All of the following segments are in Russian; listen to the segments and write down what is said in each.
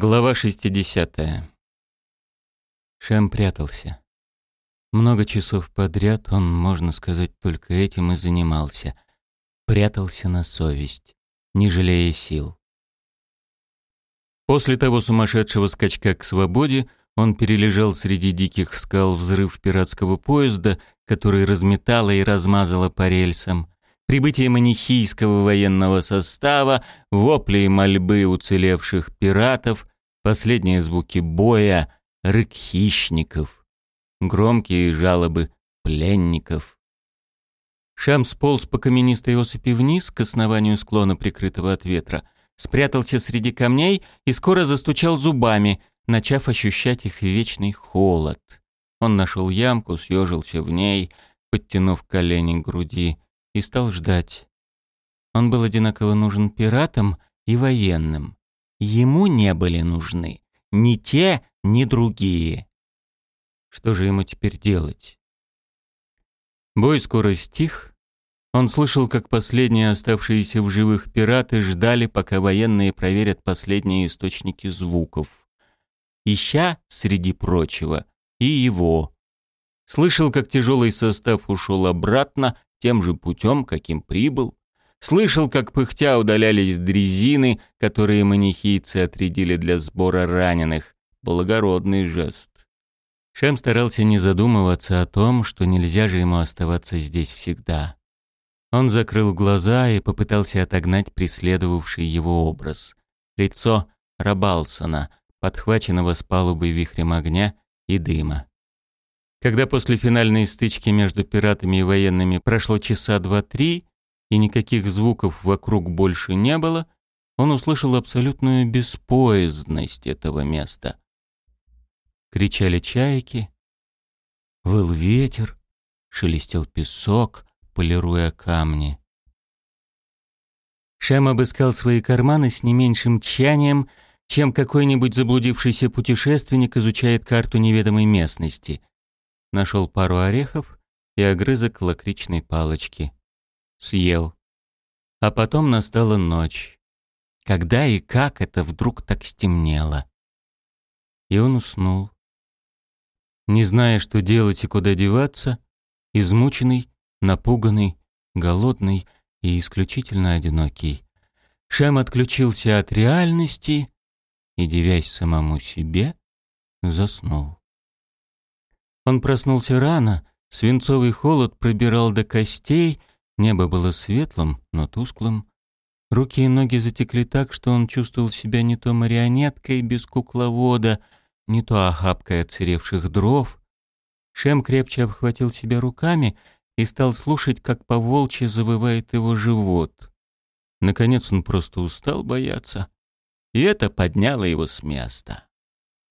Глава 60. Шем прятался. Много часов подряд он, можно сказать, только этим и занимался. Прятался на совесть, не жалея сил. После того сумасшедшего скачка к свободе он перележал среди диких скал взрыв пиратского поезда, который разметало и размазало по рельсам, прибытие манихийского военного состава, вопли и мольбы уцелевших пиратов, последние звуки боя, рык хищников, громкие жалобы пленников. Шам сполз по каменистой осыпи вниз к основанию склона, прикрытого от ветра, спрятался среди камней и скоро застучал зубами, начав ощущать их вечный холод. Он нашел ямку, съежился в ней, подтянув колени к груди, и стал ждать. Он был одинаково нужен пиратам и военным. Ему не были нужны ни те, ни другие. Что же ему теперь делать? Бой скоро стих. Он слышал, как последние оставшиеся в живых пираты ждали, пока военные проверят последние источники звуков. Ища, среди прочего, и его. Слышал, как тяжелый состав ушел обратно, тем же путем, каким прибыл. Слышал, как пыхтя удалялись дрезины, которые манихийцы отрядили для сбора раненых. Благородный жест. Шем старался не задумываться о том, что нельзя же ему оставаться здесь всегда. Он закрыл глаза и попытался отогнать преследовавший его образ. Лицо Рабалсона, подхваченного с палубы вихрем огня и дыма. Когда после финальной стычки между пиратами и военными прошло часа два-три, и никаких звуков вокруг больше не было, он услышал абсолютную беспоездность этого места. Кричали чайки, выл ветер, шелестел песок, полируя камни. Шем обыскал свои карманы с не меньшим тщанием, чем какой-нибудь заблудившийся путешественник изучает карту неведомой местности нашел пару орехов и огрызок лакричной палочки. Съел. А потом настала ночь. Когда и как это вдруг так стемнело? И он уснул. Не зная, что делать и куда деваться, измученный, напуганный, голодный и исключительно одинокий. Шем отключился от реальности и, девясь самому себе, заснул. Он проснулся рано, свинцовый холод пробирал до костей, небо было светлым, но тусклым. Руки и ноги затекли так, что он чувствовал себя не то марионеткой без кукловода, не то охапкой отсыревших дров. Шем крепче обхватил себя руками и стал слушать, как по волчьи завывает его живот. Наконец он просто устал бояться, и это подняло его с места.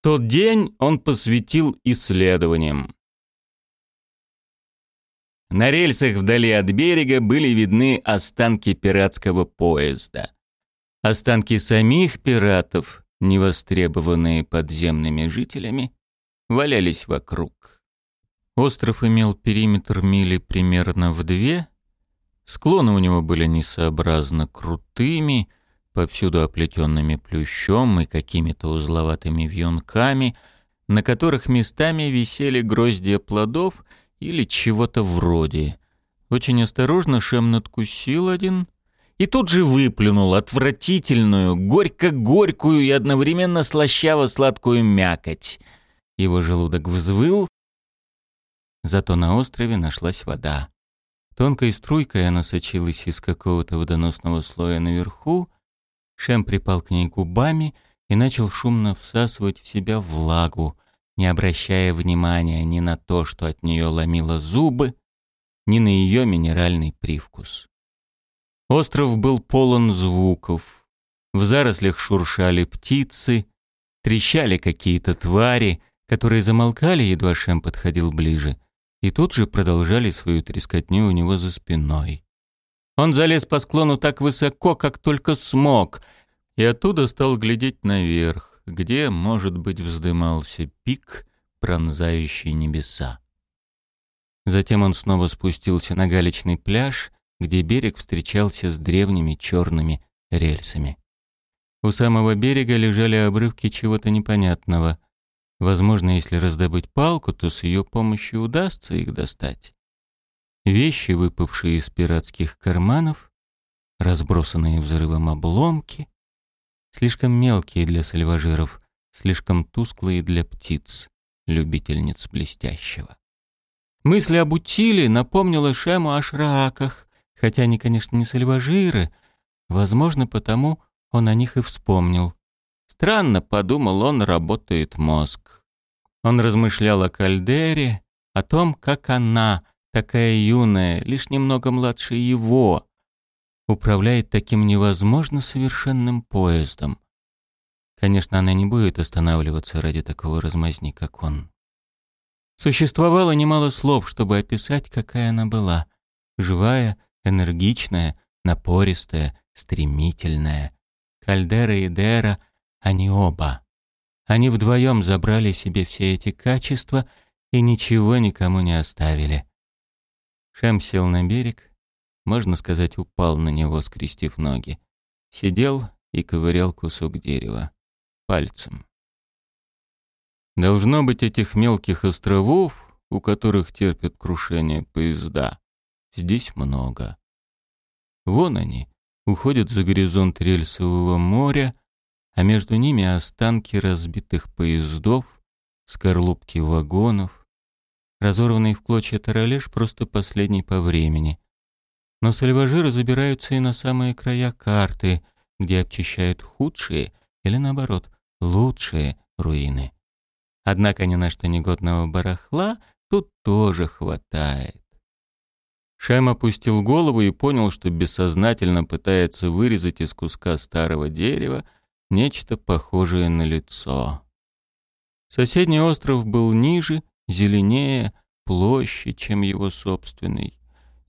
Тот день он посвятил исследованиям. На рельсах вдали от берега были видны останки пиратского поезда. Останки самих пиратов, невостребованные подземными жителями, валялись вокруг. Остров имел периметр мили примерно в две, склоны у него были несообразно крутыми, повсюду оплетенными плющом и какими-то узловатыми вьюнками, на которых местами висели гроздья плодов или чего-то вроде. Очень осторожно Шем надкусил один и тут же выплюнул отвратительную, горько-горькую и одновременно слащаво-сладкую мякоть. Его желудок взвыл, зато на острове нашлась вода. Тонкой струйкой она сочилась из какого-то водоносного слоя наверху, Шем припал к ней губами и начал шумно всасывать в себя влагу, не обращая внимания ни на то, что от нее ломило зубы, ни на ее минеральный привкус. Остров был полон звуков. В зарослях шуршали птицы, трещали какие-то твари, которые замолкали, едва Шем подходил ближе, и тут же продолжали свою трескотню у него за спиной. Он залез по склону так высоко, как только смог, и оттуда стал глядеть наверх, где, может быть, вздымался пик, пронзающий небеса. Затем он снова спустился на галечный пляж, где берег встречался с древними черными рельсами. У самого берега лежали обрывки чего-то непонятного. Возможно, если раздобыть палку, то с ее помощью удастся их достать. Вещи, выпавшие из пиратских карманов, разбросанные взрывом обломки, слишком мелкие для сальважиров, слишком тусклые для птиц, любительниц блестящего. Мысль об утиле напомнила Шему о шрааках, хотя они, конечно, не сальважиры, возможно, потому он о них и вспомнил. Странно, подумал он, работает мозг. Он размышлял о Кальдере, о том, как она, такая юная, лишь немного младше его, управляет таким невозможно совершенным поездом. Конечно, она не будет останавливаться ради такого размазни, как он. Существовало немало слов, чтобы описать, какая она была. Живая, энергичная, напористая, стремительная. Кальдера и Дера, они оба. Они вдвоем забрали себе все эти качества и ничего никому не оставили. Шем сел на берег, можно сказать, упал на него, скрестив ноги. Сидел и ковырял кусок дерева. Пальцем. Должно быть этих мелких островов, у которых терпят крушение поезда, здесь много. Вон они, уходят за горизонт рельсового моря, а между ними останки разбитых поездов, скорлупки вагонов. Разорванный в клочья таралеш просто последний по времени. Но сальважиры забираются и на самые края карты, где обчищают худшие или, наоборот, лучшие руины. Однако ни на что негодного барахла тут тоже хватает. Шайм опустил голову и понял, что бессознательно пытается вырезать из куска старого дерева нечто похожее на лицо. Соседний остров был ниже, зеленее, площадь, чем его собственный.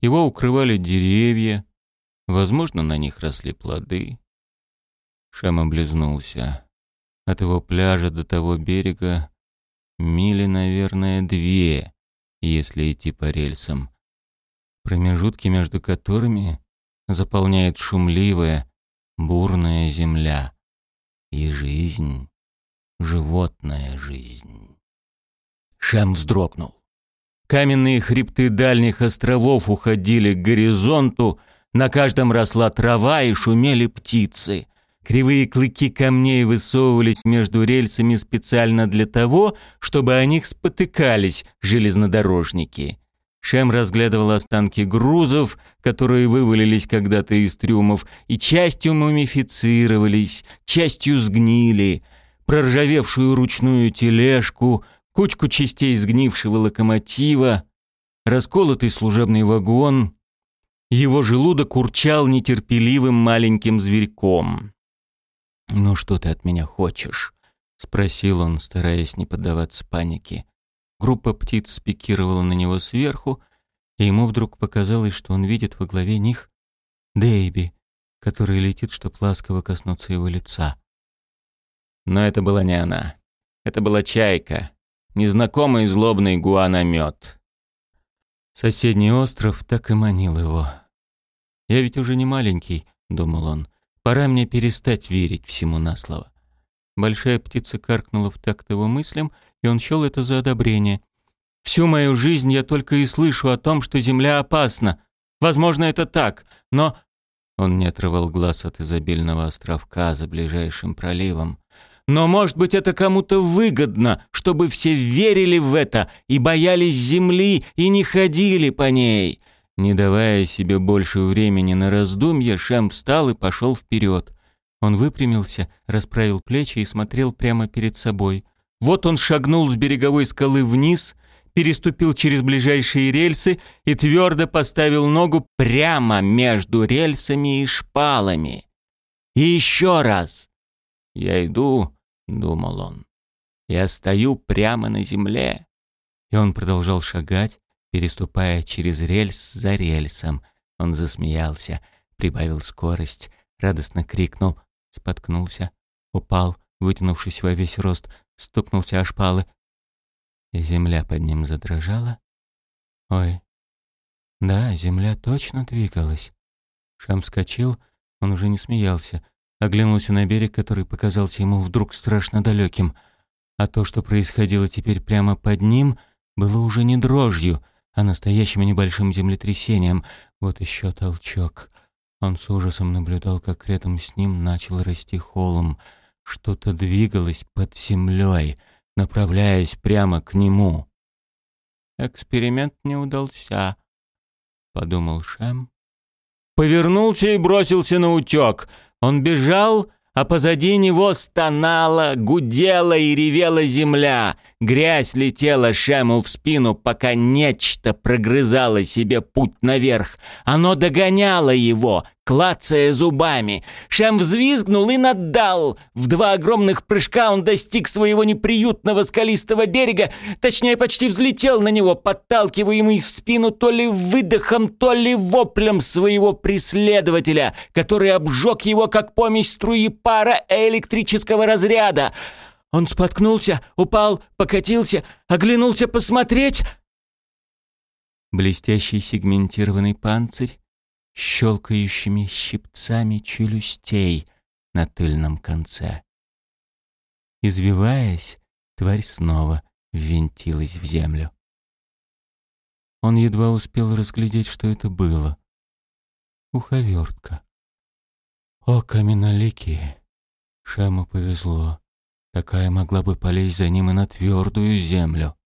Его укрывали деревья, возможно, на них росли плоды. Шам облизнулся. От его пляжа до того берега Мили, наверное, две, если идти по рельсам. Промежутки между которыми заполняет шумливая, бурная земля. И жизнь, животная жизнь. Шам вздрогнул. Каменные хребты дальних островов уходили к горизонту, на каждом росла трава и шумели птицы. Кривые клыки камней высовывались между рельсами специально для того, чтобы о них спотыкались железнодорожники. Шем разглядывал останки грузов, которые вывалились когда-то из трюмов, и частью мумифицировались, частью сгнили. Проржавевшую ручную тележку, кучку частей сгнившего локомотива, расколотый служебный вагон. Его желудок урчал нетерпеливым маленьким зверьком. «Ну что ты от меня хочешь?» — спросил он, стараясь не поддаваться панике. Группа птиц спикировала на него сверху, и ему вдруг показалось, что он видит во главе них Дэйби, который летит, чтоб ласково коснуться его лица. Но это была не она. Это была чайка, незнакомый злобный гуаномет. Соседний остров так и манил его. «Я ведь уже не маленький», — думал он. Пора мне перестать верить всему на слово. Большая птица каркнула в такт его мыслям, и он счел это за одобрение. «Всю мою жизнь я только и слышу о том, что Земля опасна. Возможно, это так, но...» Он не отрывал глаз от изобильного островка за ближайшим проливом. «Но, может быть, это кому-то выгодно, чтобы все верили в это и боялись Земли и не ходили по ней. Не давая себе больше времени на раздумья, Шем встал и пошел вперед. Он выпрямился, расправил плечи и смотрел прямо перед собой. Вот он шагнул с береговой скалы вниз, переступил через ближайшие рельсы и твердо поставил ногу прямо между рельсами и шпалами. И еще раз. «Я иду», — думал он. «Я стою прямо на земле». И он продолжал шагать, переступая через рельс за рельсом. Он засмеялся, прибавил скорость, радостно крикнул, споткнулся, упал, вытянувшись во весь рост, стукнулся о шпалы. И земля под ним задрожала. Ой, да, земля точно двигалась. Шам вскочил, он уже не смеялся. Оглянулся на берег, который показался ему вдруг страшно далеким. А то, что происходило теперь прямо под ним, было уже не дрожью, а настоящим небольшим землетрясением. Вот еще толчок. Он с ужасом наблюдал, как рядом с ним начал расти холм. Что-то двигалось под землей, направляясь прямо к нему. «Эксперимент не удался», — подумал Шем. Повернулся и бросился на утек. Он бежал, а позади него стонала, гудела и ревела земля. Грязь летела Шему в спину, пока нечто прогрызало себе путь наверх. Оно догоняло его, клацая зубами. Шем взвизгнул и наддал. В два огромных прыжка он достиг своего неприютного скалистого берега, точнее, почти взлетел на него, подталкиваемый в спину то ли выдохом, то ли воплем своего преследователя, который обжег его, как помесь струи пара электрического разряда. Он споткнулся, упал, покатился, оглянулся посмотреть. Блестящий сегментированный панцирь, щелкающими щипцами челюстей на тыльном конце. Извиваясь, тварь снова ввинтилась в землю. Он едва успел разглядеть, что это было. Уховертка. О, каменоликие! Шему повезло. Такая могла бы полезть за ним и на твердую землю.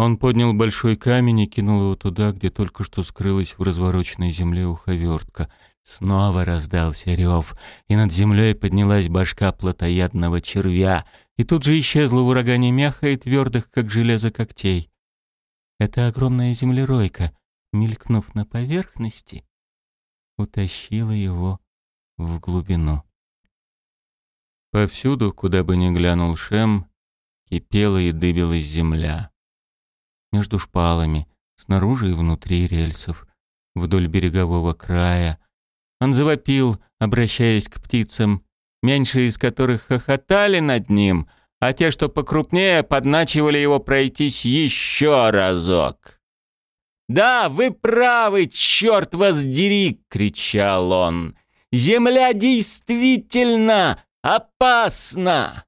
Он поднял большой камень и кинул его туда, где только что скрылась в развороченной земле уховертка. Снова раздался рев, и над землей поднялась башка плотоядного червя, и тут же исчезла в урагане мяха и твердых, как железо, когтей. Эта огромная землеройка, мелькнув на поверхности, утащила его в глубину. Повсюду, куда бы ни глянул Шем, кипела и дыбилась земля. Между шпалами, снаружи и внутри рельсов, вдоль берегового края. Он завопил, обращаясь к птицам, меньше из которых хохотали над ним, а те, что покрупнее, подначивали его пройтись еще разок. «Да, вы правы, черт вас дери!» — кричал он. «Земля действительно опасно!